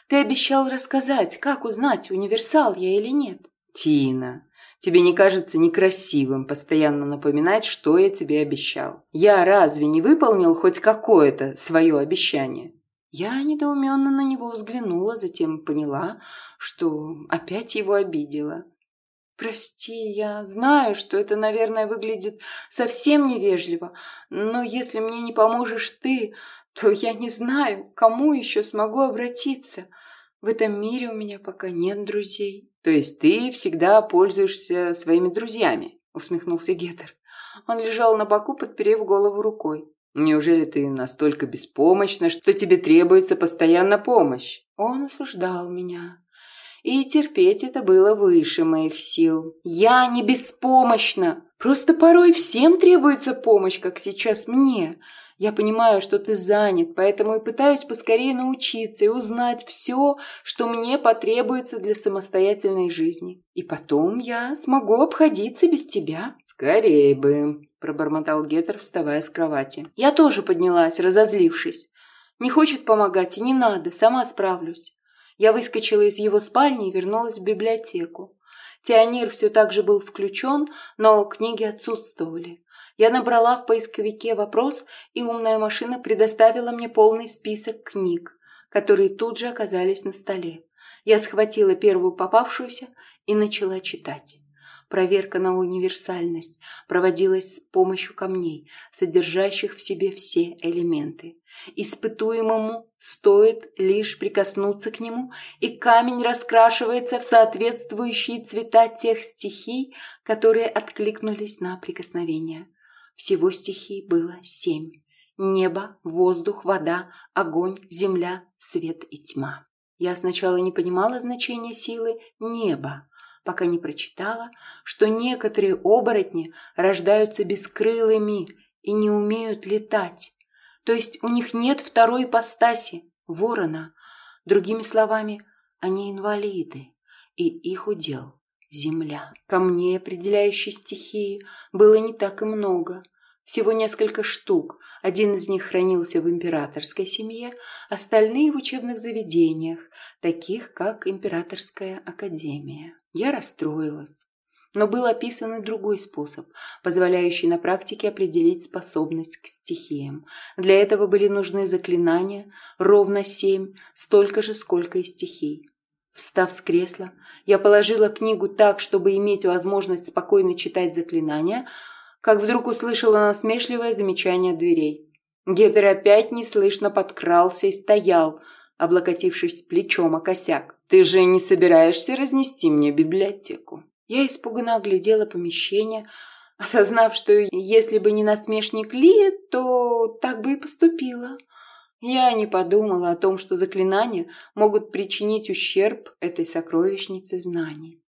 «Ты обещал рассказать, как узнать, универсал я или нет?» «Тина, Тебе не кажется некрасивым постоянно напоминать, что я тебе обещал? Я разве не выполнил хоть какое-то свое обещание?» Я недоуменно на него взглянула, затем поняла, что опять его обидела. «Прости, я знаю, что это, наверное, выглядит совсем невежливо, но если мне не поможешь ты, то я не знаю, к кому еще смогу обратиться. В этом мире у меня пока нет друзей». «То есть ты всегда пользуешься своими друзьями?» – усмехнулся Гетер. Он лежал на боку, подперев голову рукой. «Неужели ты настолько беспомощна, что тебе требуется постоянно помощь?» Он осуждал меня. И терпеть это было выше моих сил. Я не беспомощна. Просто порой всем требуется помощь, как сейчас мне. Я понимаю, что ты занят, поэтому и пытаюсь поскорее научиться и узнать все, что мне потребуется для самостоятельной жизни. И потом я смогу обходиться без тебя». «Скорее бы», – пробормотал Гетер, вставая с кровати. Я тоже поднялась, разозлившись. Не хочет помогать и не надо, сама справлюсь. Я выскочила из его спальни и вернулась в библиотеку. Теонир все так же был включен, но книги отсутствовали. Я набрала в поисковике вопрос, и умная машина предоставила мне полный список книг, которые тут же оказались на столе. Я схватила первую попавшуюся и начала читать. Проверка на универсальность проводилась с помощью камней, содержащих в себе все элементы. Испытуемому стоит лишь прикоснуться к нему, и камень раскрашивается в соответствующие цвета тех стихий, которые откликнулись на прикосновение. Всего стихий было семь. Небо, воздух, вода, огонь, земля, свет и тьма. Я сначала не понимала значения силы неба, пока не прочитала, что некоторые оборотни рождаются бескрылыми и не умеют летать. То есть у них нет второй ипостаси, ворона. Другими словами, они инвалиды, и их удел земля. Камней, определяющей стихии, было не так и много. Всего несколько штук. Один из них хранился в императорской семье, остальные в учебных заведениях, таких как Императорская академия. Я расстроилась. Но был описан и другой способ, позволяющий на практике определить способность к стихиям. Для этого были нужны заклинания, ровно семь, столько же, сколько и стихий. Встав с кресла, я положила книгу так, чтобы иметь возможность спокойно читать заклинания, как вдруг услышала насмешливое замечание дверей. Гетер опять неслышно подкрался и стоял, облокотившись плечом о косяк. «Ты же не собираешься разнести мне библиотеку?» Я испуганно оглядела помещение, осознав, что если бы не насмешник Ли, то так бы и поступила. Я не подумала о том, что заклинания могут причинить ущерб этой сокровищнице знаний.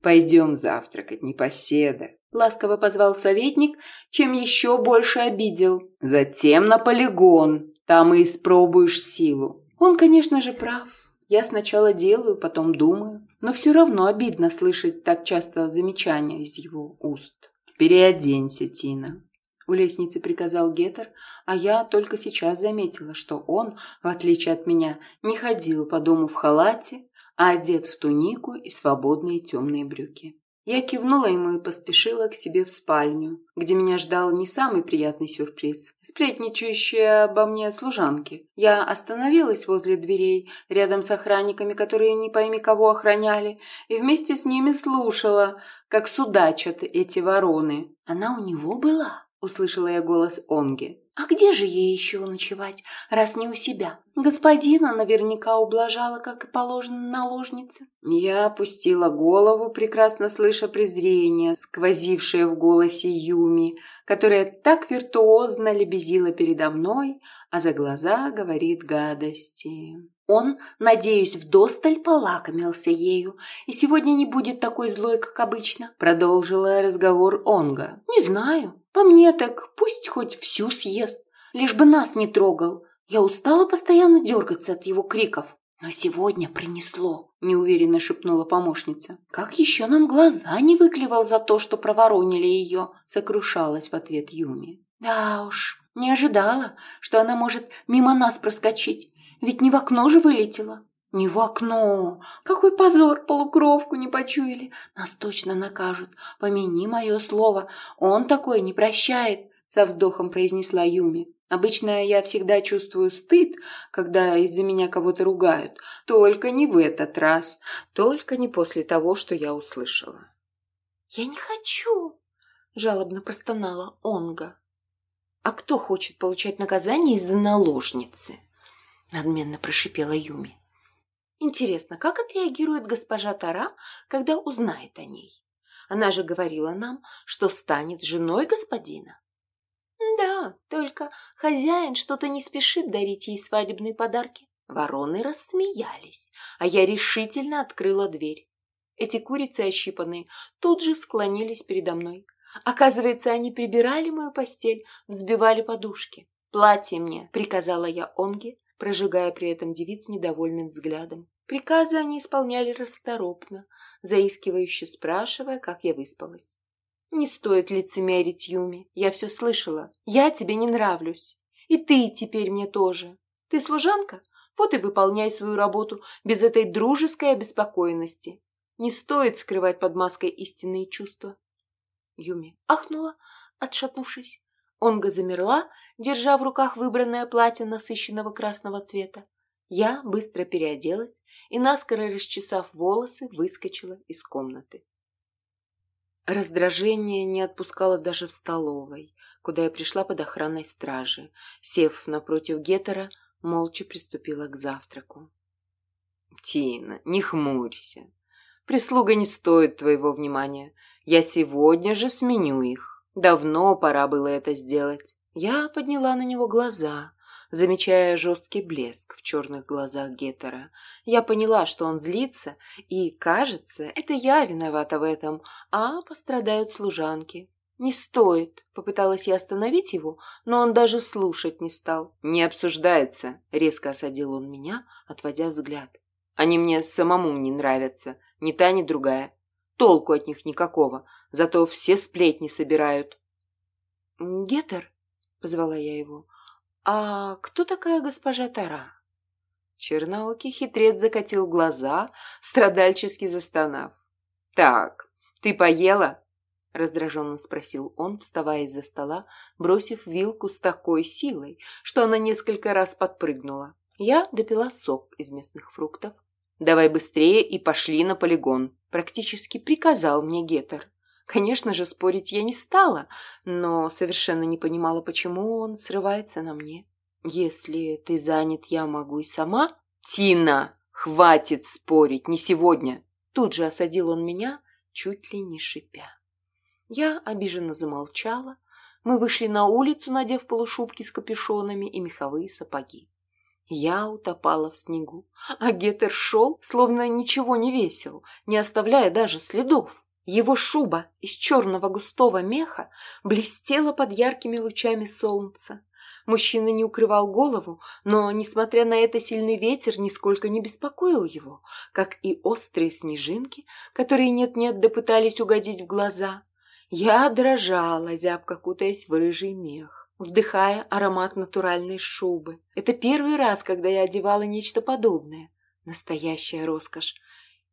«Пойдем завтракать, непоседа», — ласково позвал советник, чем еще больше обидел. «Затем на полигон, там и испробуешь силу». Он, конечно же, прав. Я сначала делаю, потом думаю, но все равно обидно слышать так часто замечания из его уст. «Переоденься, Тина», у лестницы приказал Гетер, а я только сейчас заметила, что он, в отличие от меня, не ходил по дому в халате, а одет в тунику и свободные темные брюки. Я кивнула ему и поспешила к себе в спальню, где меня ждал не самый приятный сюрприз. Сплетничающие обо мне служанки. Я остановилась возле дверей, рядом с охранниками, которые не пойми кого охраняли, и вместе с ними слушала, как судачат эти вороны. «Она у него была?» – услышала я голос Онги. А где же ей еще ночевать, раз не у себя? Господина наверняка ублажала, как и положено наложнице. Я опустила голову, прекрасно слыша презрение, сквозившее в голосе Юми, которая так виртуозно лебезила передо мной, а за глаза говорит гадости. Он, надеюсь, вдосталь полакомился ею, и сегодня не будет такой злой, как обычно, продолжила разговор Онга. Не знаю, по мне так пусть хоть всю съест, лишь бы нас не трогал. Я устала постоянно дергаться от его криков. Но сегодня принесло, неуверенно шепнула помощница. Как еще нам глаза не выклевал за то, что проворонили ее, сокрушалась в ответ Юми. Да уж, не ожидала, что она может мимо нас проскочить, ведь не в окно же вылетела. «Не в окно! Какой позор! Полукровку не почуяли! Нас точно накажут! Помяни мое слово! Он такое не прощает!» Со вздохом произнесла Юми. «Обычно я всегда чувствую стыд, когда из-за меня кого-то ругают. Только не в этот раз. Только не после того, что я услышала». «Я не хочу!» – жалобно простонала Онга. «А кто хочет получать наказание из-за наложницы?» – надменно прошипела Юми. Интересно, как отреагирует госпожа Тара, когда узнает о ней? Она же говорила нам, что станет женой господина. Да, только хозяин что-то не спешит дарить ей свадебные подарки. Вороны рассмеялись, а я решительно открыла дверь. Эти курицы ощипанные тут же склонились передо мной. Оказывается, они прибирали мою постель, взбивали подушки. «Платье мне», — приказала я Онге, прожигая при этом девиц недовольным взглядом. Приказы они исполняли расторопно, заискивающе спрашивая, как я выспалась. «Не стоит лицемерить, Юми, я все слышала. Я тебе не нравлюсь. И ты теперь мне тоже. Ты служанка? Вот и выполняй свою работу без этой дружеской обеспокоенности. Не стоит скрывать под маской истинные чувства». Юми ахнула, отшатнувшись. Онга замерла, держа в руках выбранное платье насыщенного красного цвета. Я быстро переоделась и, наскоро расчесав волосы, выскочила из комнаты. Раздражение не отпускало даже в столовой, куда я пришла под охраной стражи. Сев напротив Гетера, молча приступила к завтраку. «Тина, не хмурься. Прислуга не стоит твоего внимания. Я сегодня же сменю их. Давно пора было это сделать». Я подняла на него глаза, замечая жесткий блеск в черных глазах Геттера. Я поняла, что он злится, и, кажется, это я виновата в этом, а пострадают служанки. «Не стоит», — попыталась я остановить его, но он даже слушать не стал. «Не обсуждается», — резко осадил он меня, отводя взгляд. «Они мне самому не нравятся, ни та, ни другая. Толку от них никакого, зато все сплетни собирают». «Геттер», — позвала я его, «А кто такая госпожа Тара?» Черноокий хитрец закатил глаза, страдальчески застонав. «Так, ты поела?» — раздраженно спросил он, вставая из-за стола, бросив вилку с такой силой, что она несколько раз подпрыгнула. Я допила сок из местных фруктов. «Давай быстрее и пошли на полигон», — практически приказал мне Гетер. Конечно же, спорить я не стала, но совершенно не понимала, почему он срывается на мне. Если ты занят, я могу и сама. Тина, хватит спорить, не сегодня. Тут же осадил он меня, чуть ли не шипя. Я обиженно замолчала. Мы вышли на улицу, надев полушубки с капюшонами и меховые сапоги. Я утопала в снегу, а Гетер шел, словно ничего не весил, не оставляя даже следов. Его шуба из черного густого меха блестела под яркими лучами солнца. Мужчина не укрывал голову, но, несмотря на это, сильный ветер нисколько не беспокоил его, как и острые снежинки, которые нет-нет допытались угодить в глаза. Я дрожала, зябко кутаясь в рыжий мех, вдыхая аромат натуральной шубы. Это первый раз, когда я одевала нечто подобное. Настоящая роскошь.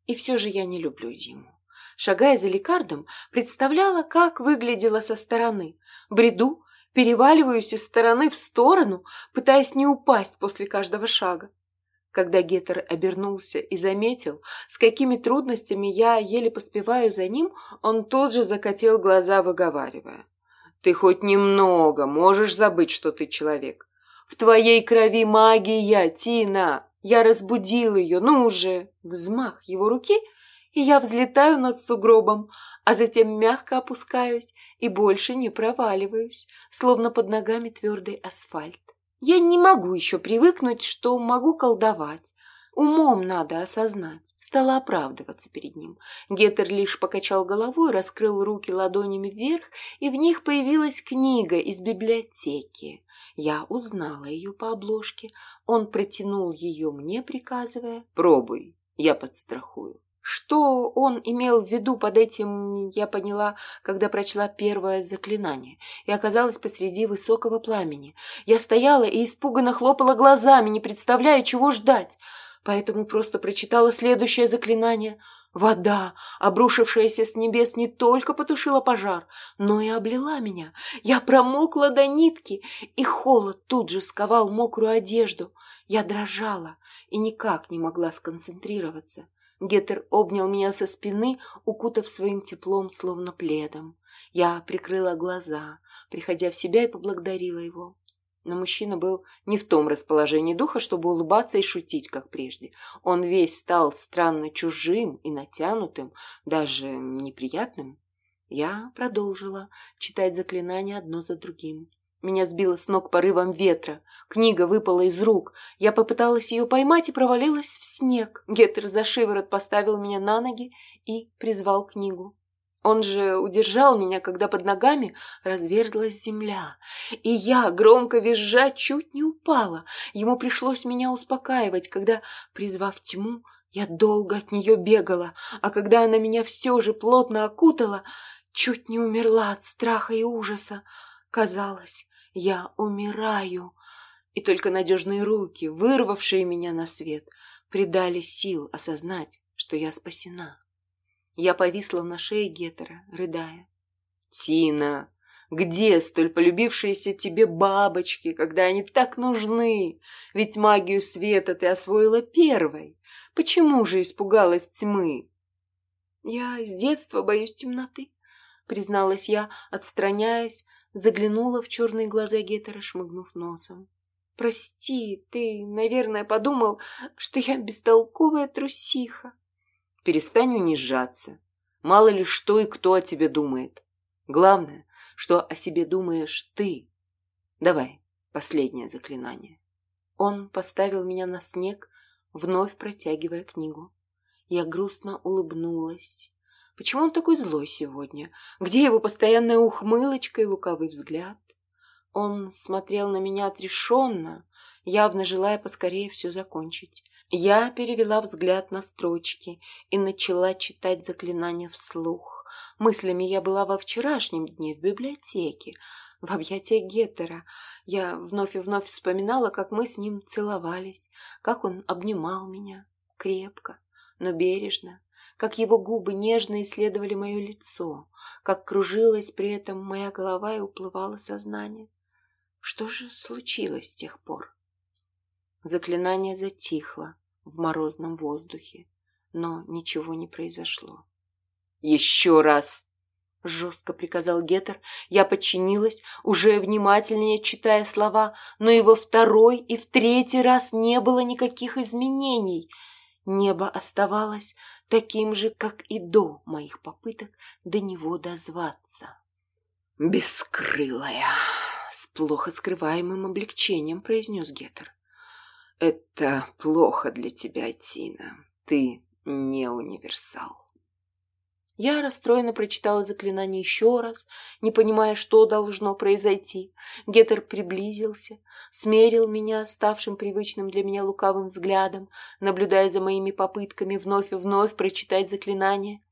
И все же я не люблю зиму. Шагая за лекардом, представляла, как выглядела со стороны. Бреду, переваливаюсь из стороны в сторону, пытаясь не упасть после каждого шага. Когда Гетер обернулся и заметил, с какими трудностями я еле поспеваю за ним, он тут же закатил глаза, выговаривая. «Ты хоть немного можешь забыть, что ты человек. В твоей крови магия, Тина! Я разбудил ее, ну уже!» Взмах его руки, я взлетаю над сугробом, а затем мягко опускаюсь и больше не проваливаюсь, словно под ногами твердый асфальт. Я не могу еще привыкнуть, что могу колдовать. Умом надо осознать. Стала оправдываться перед ним. Гетер лишь покачал головой, раскрыл руки ладонями вверх, и в них появилась книга из библиотеки. Я узнала ее по обложке. Он протянул ее мне, приказывая «Пробуй, я подстрахую». Что он имел в виду под этим, я поняла, когда прочла первое заклинание и оказалась посреди высокого пламени. Я стояла и испуганно хлопала глазами, не представляя, чего ждать. Поэтому просто прочитала следующее заклинание. Вода, обрушившаяся с небес, не только потушила пожар, но и облила меня. Я промокла до нитки, и холод тут же сковал мокрую одежду. Я дрожала и никак не могла сконцентрироваться. Геттер обнял меня со спины, укутав своим теплом, словно пледом. Я прикрыла глаза, приходя в себя и поблагодарила его. Но мужчина был не в том расположении духа, чтобы улыбаться и шутить, как прежде. Он весь стал странно чужим и натянутым, даже неприятным. Я продолжила читать заклинания одно за другим. Меня сбило с ног порывом ветра. Книга выпала из рук. Я попыталась ее поймать и провалилась в снег. Геттер за шиворот поставил меня на ноги и призвал книгу. Он же удержал меня, когда под ногами разверзлась земля. И я, громко визжа, чуть не упала. Ему пришлось меня успокаивать, когда, призвав тьму, я долго от нее бегала, а когда она меня все же плотно окутала, чуть не умерла от страха и ужаса. Казалось, я умираю. И только надежные руки, вырвавшие меня на свет, придали сил осознать, что я спасена. Я повисла на шее Гетера, рыдая. «Тина, где столь полюбившиеся тебе бабочки, когда они так нужны? Ведь магию света ты освоила первой. Почему же испугалась тьмы?» «Я с детства боюсь темноты», — призналась я, отстраняясь, заглянула в черные глаза Гетера, шмыгнув носом. «Прости, ты, наверное, подумал, что я бестолковая трусиха». «Перестань унижаться. Мало ли что и кто о тебе думает. Главное, что о себе думаешь ты. Давай, последнее заклинание». Он поставил меня на снег, вновь протягивая книгу. Я грустно улыбнулась. Почему он такой злой сегодня? Где его постоянная ухмылочка и лукавый взгляд? Он смотрел на меня отрешенно, явно желая поскорее все закончить. Я перевела взгляд на строчки и начала читать заклинания вслух. Мыслями я была во вчерашнем дне в библиотеке, в объятиях Геттера. Я вновь и вновь вспоминала, как мы с ним целовались, как он обнимал меня крепко, но бережно, как его губы нежно исследовали мое лицо, как кружилась при этом моя голова и уплывало сознание. Что же случилось с тех пор? Заклинание затихло в морозном воздухе, но ничего не произошло. «Еще раз!» — жестко приказал Гетер. Я подчинилась, уже внимательнее читая слова, но и во второй, и в третий раз не было никаких изменений. Небо оставалось таким же, как и до моих попыток до него дозваться. «Бескрылая!» — с плохо скрываемым облегчением произнес Гетер. «Это плохо для тебя, Тина. Ты не универсал». Я расстроенно прочитала заклинание еще раз, не понимая, что должно произойти. Гетер приблизился, смерил меня ставшим привычным для меня лукавым взглядом, наблюдая за моими попытками вновь и вновь прочитать заклинание.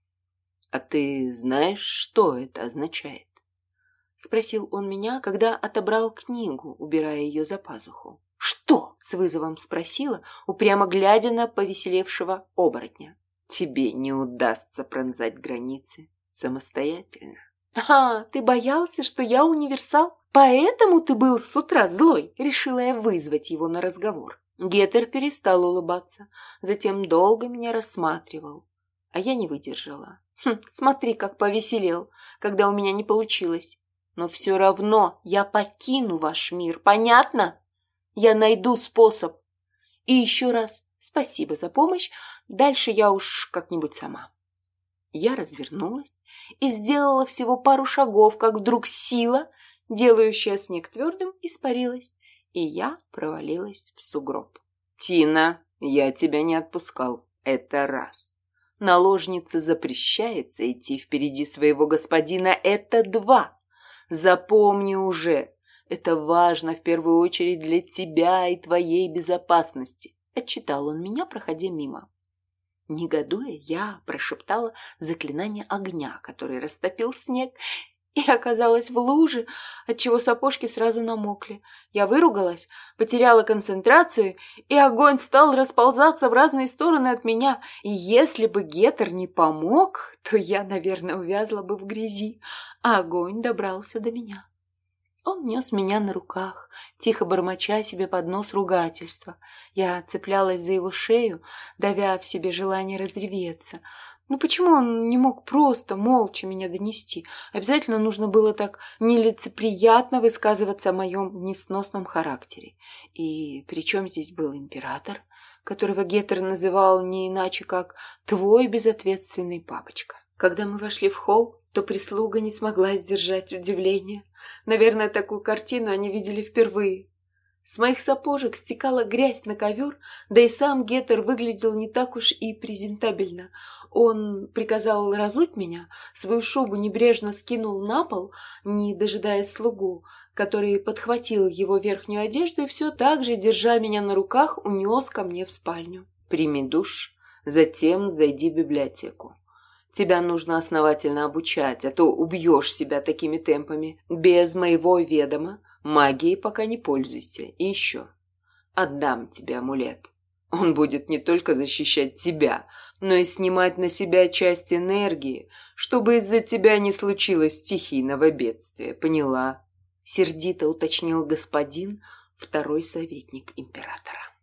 «А ты знаешь, что это означает?» — спросил он меня, когда отобрал книгу, убирая ее за пазуху. «Что?» — с вызовом спросила, упрямо глядя на повеселевшего оборотня. Тебе не удастся пронзать границы самостоятельно. «А, ты боялся, что я универсал? Поэтому ты был с утра злой?» Решила я вызвать его на разговор. Гетер перестал улыбаться, затем долго меня рассматривал, а я не выдержала. Хм, смотри, как повеселел, когда у меня не получилось. Но все равно я покину ваш мир, понятно? Я найду способ. И еще раз спасибо за помощь, дальше я уж как-нибудь сама. Я развернулась и сделала всего пару шагов, как вдруг сила, делающая снег твердым, испарилась, и я провалилась в сугроб. «Тина, я тебя не отпускал. Это раз. Наложнице запрещается идти впереди своего господина. Это два. Запомни уже, это важно в первую очередь для тебя и твоей безопасности», — отчитал он меня, проходя мимо. Негодуя, я прошептала заклинание огня, который растопил снег, и оказалась в луже, отчего сапожки сразу намокли. Я выругалась, потеряла концентрацию, и огонь стал расползаться в разные стороны от меня. И если бы Гетер не помог, то я, наверное, увязла бы в грязи, а огонь добрался до меня. Он нес меня на руках, тихо бормоча себе под нос ругательства. Я цеплялась за его шею, давя в себе желание разреветься. Ну почему он не мог просто молча меня донести? Обязательно нужно было так нелицеприятно высказываться о моем несносном характере. И при чем здесь был император, которого Геттер называл не иначе, как «твой безответственный папочка». Когда мы вошли в холл, то прислуга не смогла сдержать удивление. Наверное, такую картину они видели впервые. С моих сапожек стекала грязь на ковер, да и сам Геттер выглядел не так уж и презентабельно. Он приказал разуть меня, свою шубу небрежно скинул на пол, не дожидаясь слугу, который подхватил его верхнюю одежду и все так же, держа меня на руках, унес ко мне в спальню. «Прими душ, затем зайди в библиотеку. Тебя нужно основательно обучать, а то убьешь себя такими темпами. Без моего ведома магией пока не пользуйся. И еще. Отдам тебе амулет. Он будет не только защищать тебя, но и снимать на себя часть энергии, чтобы из-за тебя не случилось стихийного бедствия. Поняла? Сердито уточнил господин, второй советник императора.